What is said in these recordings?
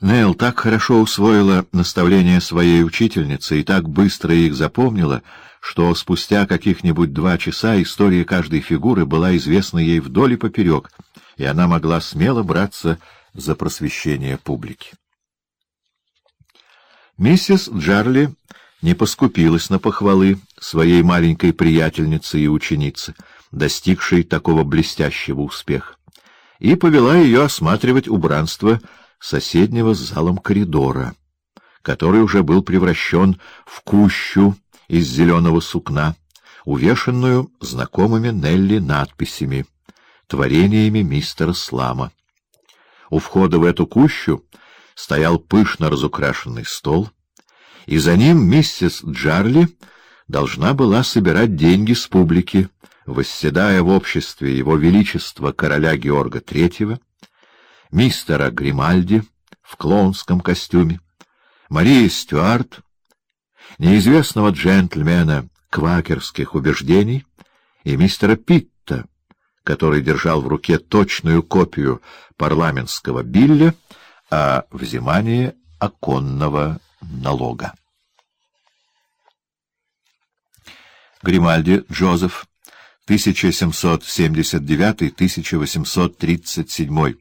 Нейл так хорошо усвоила наставления своей учительницы и так быстро их запомнила, что спустя каких-нибудь два часа история каждой фигуры была известна ей вдоль и поперек, и она могла смело браться за просвещение публики. Миссис Джарли не поскупилась на похвалы своей маленькой приятельницы и ученицы, достигшей такого блестящего успеха, и повела ее осматривать убранство соседнего с залом коридора, который уже был превращен в кущу из зеленого сукна, увешанную знакомыми Нелли надписями, творениями мистера Слама. У входа в эту кущу стоял пышно разукрашенный стол, и за ним миссис Джарли должна была собирать деньги с публики, восседая в обществе его величества короля Георга Третьего, мистера Гримальди в клоунском костюме, Марии Стюарт, неизвестного джентльмена квакерских убеждений и мистера Питта, который держал в руке точную копию парламентского билля о взимании оконного налога. Гримальди Джозеф, 1779-1837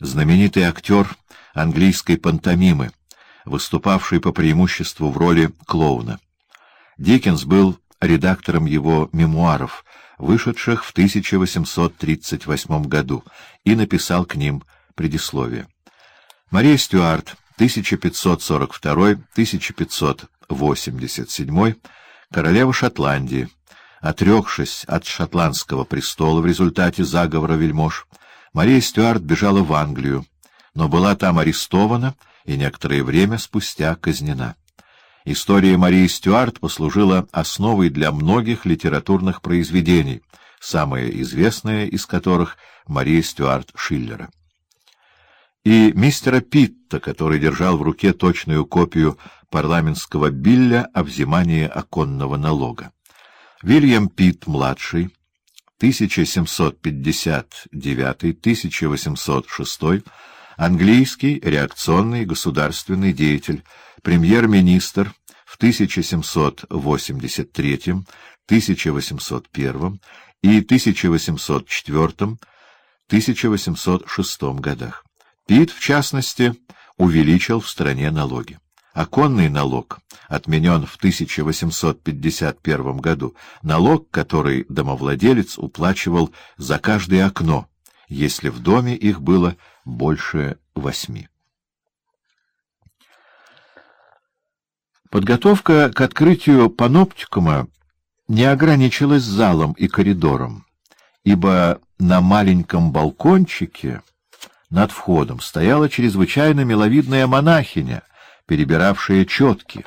знаменитый актер английской пантомимы, выступавший по преимуществу в роли клоуна. Диккенс был редактором его мемуаров, вышедших в 1838 году, и написал к ним предисловие. Мария Стюарт, 1542-1587, королева Шотландии, отрекшись от шотландского престола в результате заговора вельмож, Мария Стюарт бежала в Англию, но была там арестована и некоторое время спустя казнена. История Марии Стюарт послужила основой для многих литературных произведений, самое известное из которых — Мария Стюарт Шиллера. И мистера Питта, который держал в руке точную копию парламентского билля о взимании оконного налога. Вильям Питт-младший 1759-1806, английский реакционный государственный деятель, премьер-министр в 1783, 1801 и 1804, 1806 годах. Пит, в частности, увеличил в стране налоги. Оконный налог отменен в 1851 году, налог, который домовладелец уплачивал за каждое окно, если в доме их было больше восьми. Подготовка к открытию паноптикума не ограничилась залом и коридором, ибо на маленьком балкончике над входом стояла чрезвычайно миловидная монахиня, перебиравшие четки,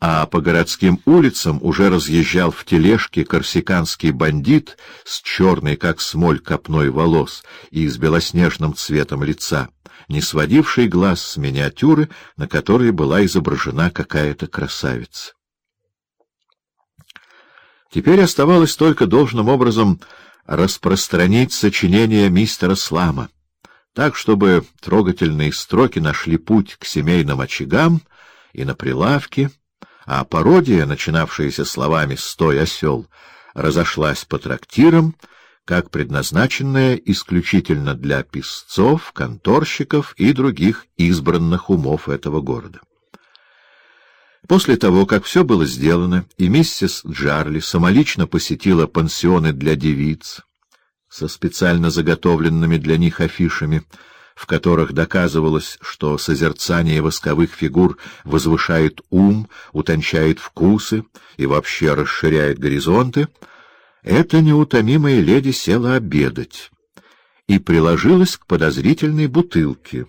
а по городским улицам уже разъезжал в тележке корсиканский бандит с черной, как смоль, копной волос и с белоснежным цветом лица, не сводивший глаз с миниатюры, на которой была изображена какая-то красавица. Теперь оставалось только должным образом распространить сочинение мистера Слама так, чтобы трогательные строки нашли путь к семейным очагам и на прилавке, а пародия, начинавшаяся словами «стой, осел», разошлась по трактирам, как предназначенная исключительно для писцов, конторщиков и других избранных умов этого города. После того, как все было сделано, и миссис Джарли самолично посетила пансионы для девиц, со специально заготовленными для них афишами, в которых доказывалось, что созерцание восковых фигур возвышает ум, утончает вкусы и вообще расширяет горизонты, эта неутомимая леди села обедать и приложилась к подозрительной бутылке,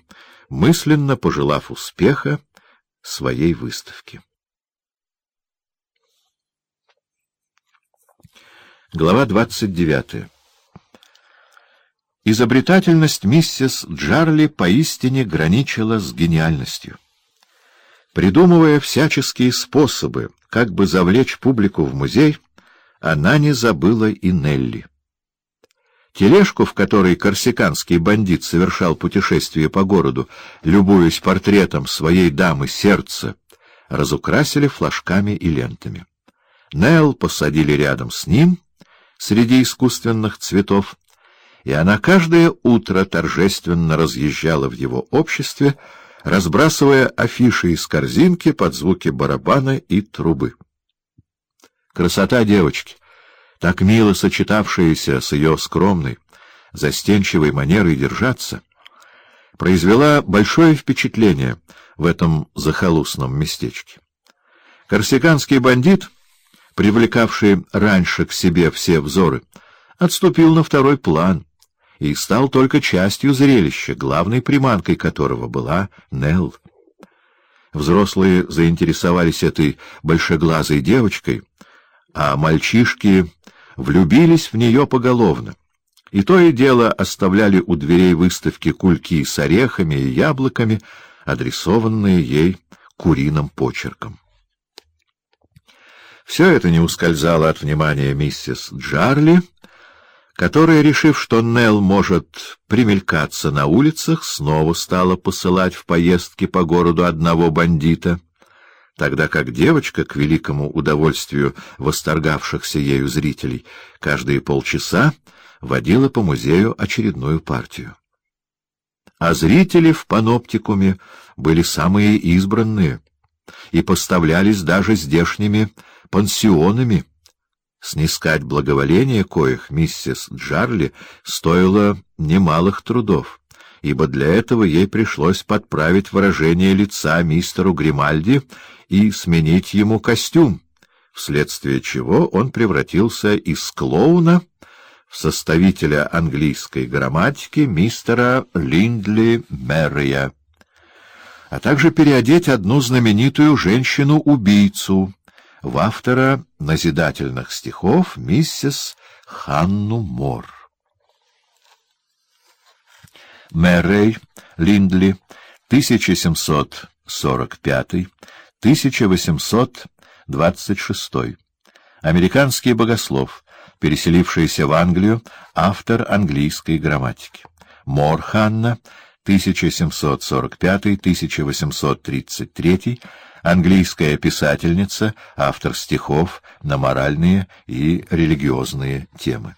мысленно пожелав успеха своей выставке. Глава двадцать девятая Изобретательность миссис Джарли поистине граничила с гениальностью. Придумывая всяческие способы, как бы завлечь публику в музей, она не забыла и Нелли. Тележку, в которой корсиканский бандит совершал путешествие по городу, любуясь портретом своей дамы сердца, разукрасили флажками и лентами. Нелл посадили рядом с ним, среди искусственных цветов, и она каждое утро торжественно разъезжала в его обществе, разбрасывая афиши из корзинки под звуки барабана и трубы. Красота девочки, так мило сочетавшаяся с ее скромной, застенчивой манерой держаться, произвела большое впечатление в этом захолустном местечке. Корсиканский бандит, привлекавший раньше к себе все взоры, отступил на второй план — и стал только частью зрелища, главной приманкой которого была Нелл. Взрослые заинтересовались этой большеглазой девочкой, а мальчишки влюбились в нее поголовно. И то и дело оставляли у дверей выставки кульки с орехами и яблоками, адресованные ей куриным почерком. Все это не ускользало от внимания миссис Джарли, которая, решив, что Нелл может примелькаться на улицах, снова стала посылать в поездки по городу одного бандита, тогда как девочка, к великому удовольствию восторгавшихся ею зрителей, каждые полчаса водила по музею очередную партию. А зрители в паноптикуме были самые избранные и поставлялись даже здешними пансионами — Снискать благоволение коих миссис Джарли стоило немалых трудов, ибо для этого ей пришлось подправить выражение лица мистеру Гримальди и сменить ему костюм, вследствие чего он превратился из клоуна в составителя английской грамматики мистера Линдли Меррия, а также переодеть одну знаменитую женщину-убийцу, в автора назидательных стихов миссис Ханну Мор. Мэррей Линдли, 1745-1826. Американский богослов, переселившийся в Англию, автор английской грамматики. Мор Ханна, 1745-1833, английская писательница, автор стихов на моральные и религиозные темы.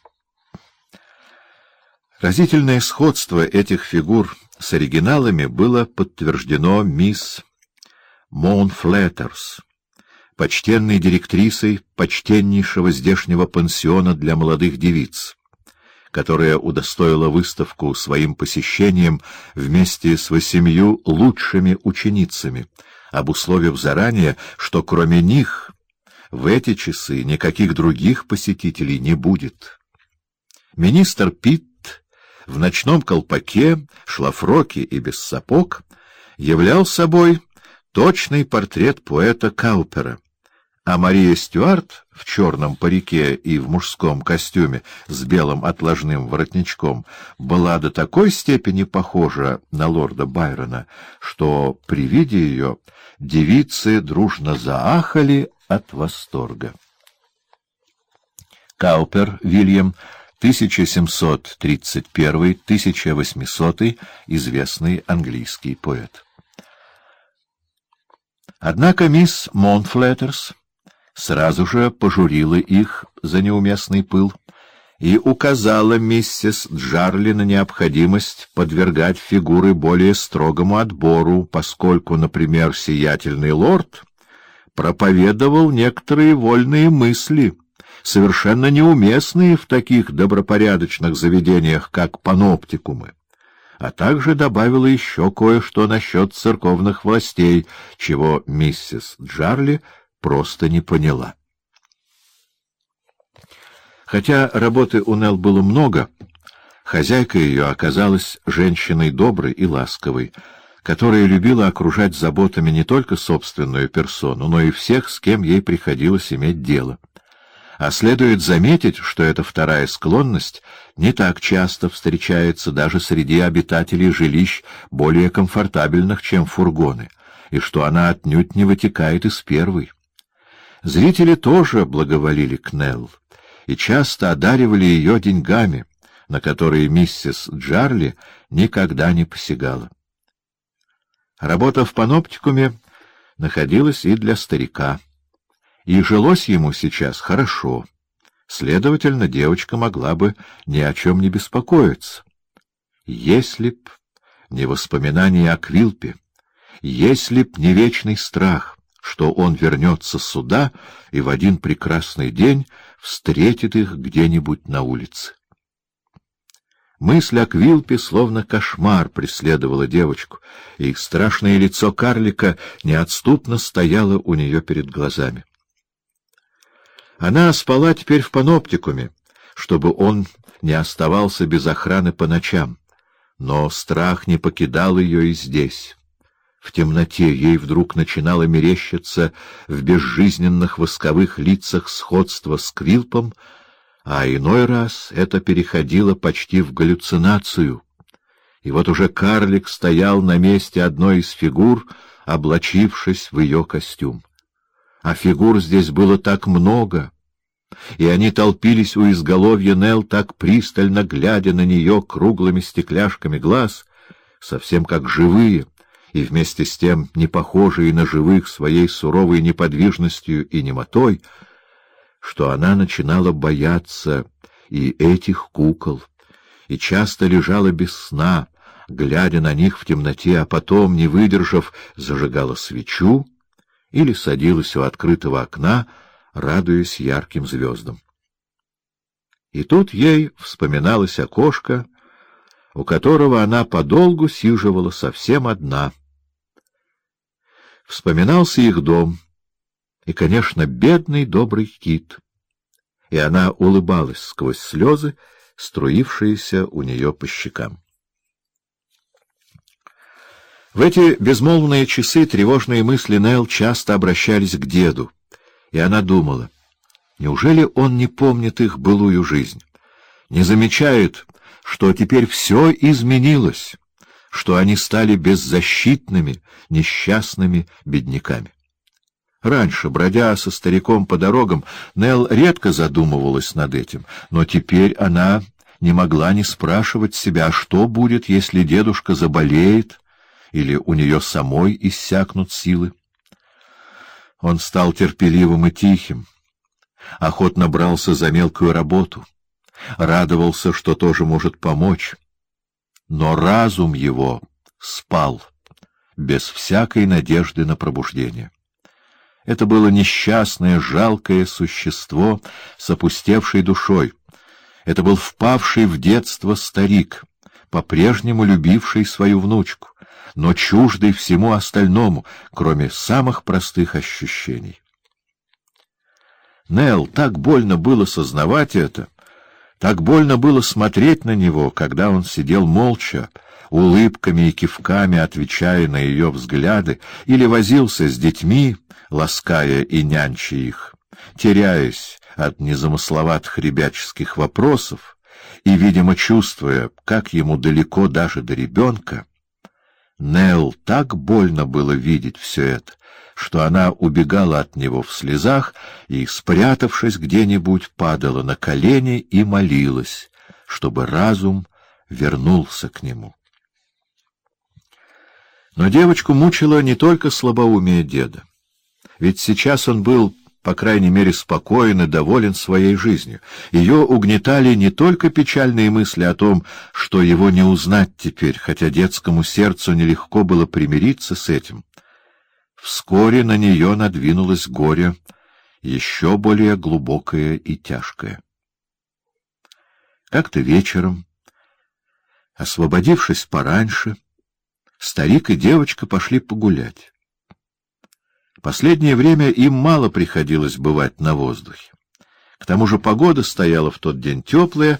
Разительное сходство этих фигур с оригиналами было подтверждено мисс Монфлеттерс, почтенной директрисой почтеннейшего здешнего пансиона для молодых девиц, которая удостоила выставку своим посещением вместе с восемью лучшими ученицами — обусловив заранее, что кроме них в эти часы никаких других посетителей не будет. Министр Питт в ночном колпаке, шлафроке и без сапог являл собой точный портрет поэта Каупера, а Мария Стюарт в черном парике и в мужском костюме с белым отложным воротничком была до такой степени похожа на лорда Байрона, что при виде ее девицы дружно заахали от восторга. Каупер Вильям, 1731-1800, известный английский поэт. Однако мисс Монфлеттерс сразу же пожурила их за неуместный пыл и указала миссис Джарли на необходимость подвергать фигуры более строгому отбору, поскольку, например, сиятельный лорд проповедовал некоторые вольные мысли, совершенно неуместные в таких добропорядочных заведениях, как паноптикумы а также добавила еще кое-что насчет церковных властей, чего миссис Джарли просто не поняла. Хотя работы у Нелл было много, хозяйка ее оказалась женщиной доброй и ласковой, которая любила окружать заботами не только собственную персону, но и всех, с кем ей приходилось иметь дело. А следует заметить, что эта вторая склонность не так часто встречается даже среди обитателей жилищ более комфортабельных, чем фургоны, и что она отнюдь не вытекает из первой. Зрители тоже благоволили к Нелл и часто одаривали ее деньгами, на которые миссис Джарли никогда не посягала. Работа в паноптикуме находилась и для старика, и жилось ему сейчас хорошо. Следовательно, девочка могла бы ни о чем не беспокоиться. Если б не воспоминания о Квилпе, если б не вечный страх, что он вернется сюда и в один прекрасный день встретит их где-нибудь на улице. Мысль о Квилпе словно кошмар преследовала девочку, и страшное лицо карлика неотступно стояло у нее перед глазами. Она спала теперь в паноптикуме, чтобы он не оставался без охраны по ночам, но страх не покидал ее и здесь. В темноте ей вдруг начинало мерещиться в безжизненных восковых лицах сходство с Квилпом, а иной раз это переходило почти в галлюцинацию. И вот уже карлик стоял на месте одной из фигур, облачившись в ее костюм. А фигур здесь было так много, и они толпились у изголовья Нел, так пристально глядя на нее круглыми стекляшками глаз, совсем как живые — и вместе с тем не похожие на живых своей суровой неподвижностью и немотой, что она начинала бояться и этих кукол, и часто лежала без сна, глядя на них в темноте, а потом, не выдержав, зажигала свечу или садилась у открытого окна, радуясь ярким звездам. И тут ей вспоминалось окошко, у которого она подолгу сиживала совсем одна — Вспоминался их дом, и, конечно, бедный добрый кит. И она улыбалась сквозь слезы, струившиеся у нее по щекам. В эти безмолвные часы тревожные мысли Нел часто обращались к деду, и она думала, неужели он не помнит их былую жизнь, не замечает, что теперь все изменилось, что они стали беззащитными, несчастными бедняками. Раньше, бродя со стариком по дорогам, Нел редко задумывалась над этим, но теперь она не могла не спрашивать себя, что будет, если дедушка заболеет или у нее самой иссякнут силы. Он стал терпеливым и тихим, охотно брался за мелкую работу, радовался, что тоже может помочь, но разум его спал, без всякой надежды на пробуждение. Это было несчастное, жалкое существо с опустевшей душой. Это был впавший в детство старик, по-прежнему любивший свою внучку, но чуждый всему остальному, кроме самых простых ощущений. Нел, так больно было сознавать это, так больно было смотреть на него, когда он сидел молча, улыбками и кивками отвечая на ее взгляды, или возился с детьми, лаская и нянча их, теряясь от незамысловатых ребяческих вопросов и, видимо, чувствуя, как ему далеко даже до ребенка. Нел так больно было видеть все это, что она убегала от него в слезах и, спрятавшись где-нибудь, падала на колени и молилась, чтобы разум вернулся к нему. Но девочку мучило не только слабоумие деда, ведь сейчас он был по крайней мере, спокоен и доволен своей жизнью. Ее угнетали не только печальные мысли о том, что его не узнать теперь, хотя детскому сердцу нелегко было примириться с этим. Вскоре на нее надвинулось горе, еще более глубокое и тяжкое. Как-то вечером, освободившись пораньше, старик и девочка пошли погулять. Последнее время им мало приходилось бывать на воздухе. К тому же погода стояла в тот день теплая,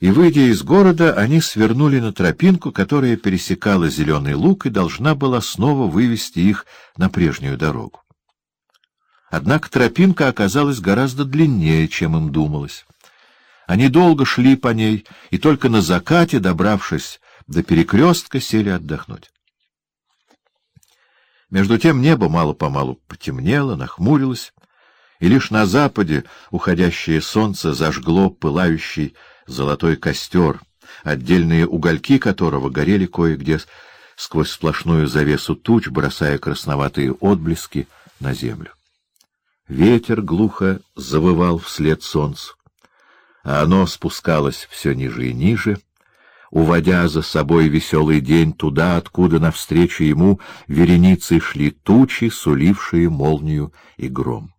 и, выйдя из города, они свернули на тропинку, которая пересекала зеленый луг и должна была снова вывести их на прежнюю дорогу. Однако тропинка оказалась гораздо длиннее, чем им думалось. Они долго шли по ней, и только на закате, добравшись до перекрестка, сели отдохнуть. Между тем небо мало-помалу потемнело, нахмурилось, и лишь на западе уходящее солнце зажгло пылающий золотой костер, отдельные угольки которого горели кое-где сквозь сплошную завесу туч, бросая красноватые отблески на землю. Ветер глухо завывал вслед солнцу, а оно спускалось все ниже и ниже, уводя за собой веселый день туда, откуда навстречу ему вереницей шли тучи, сулившие молнию и гром.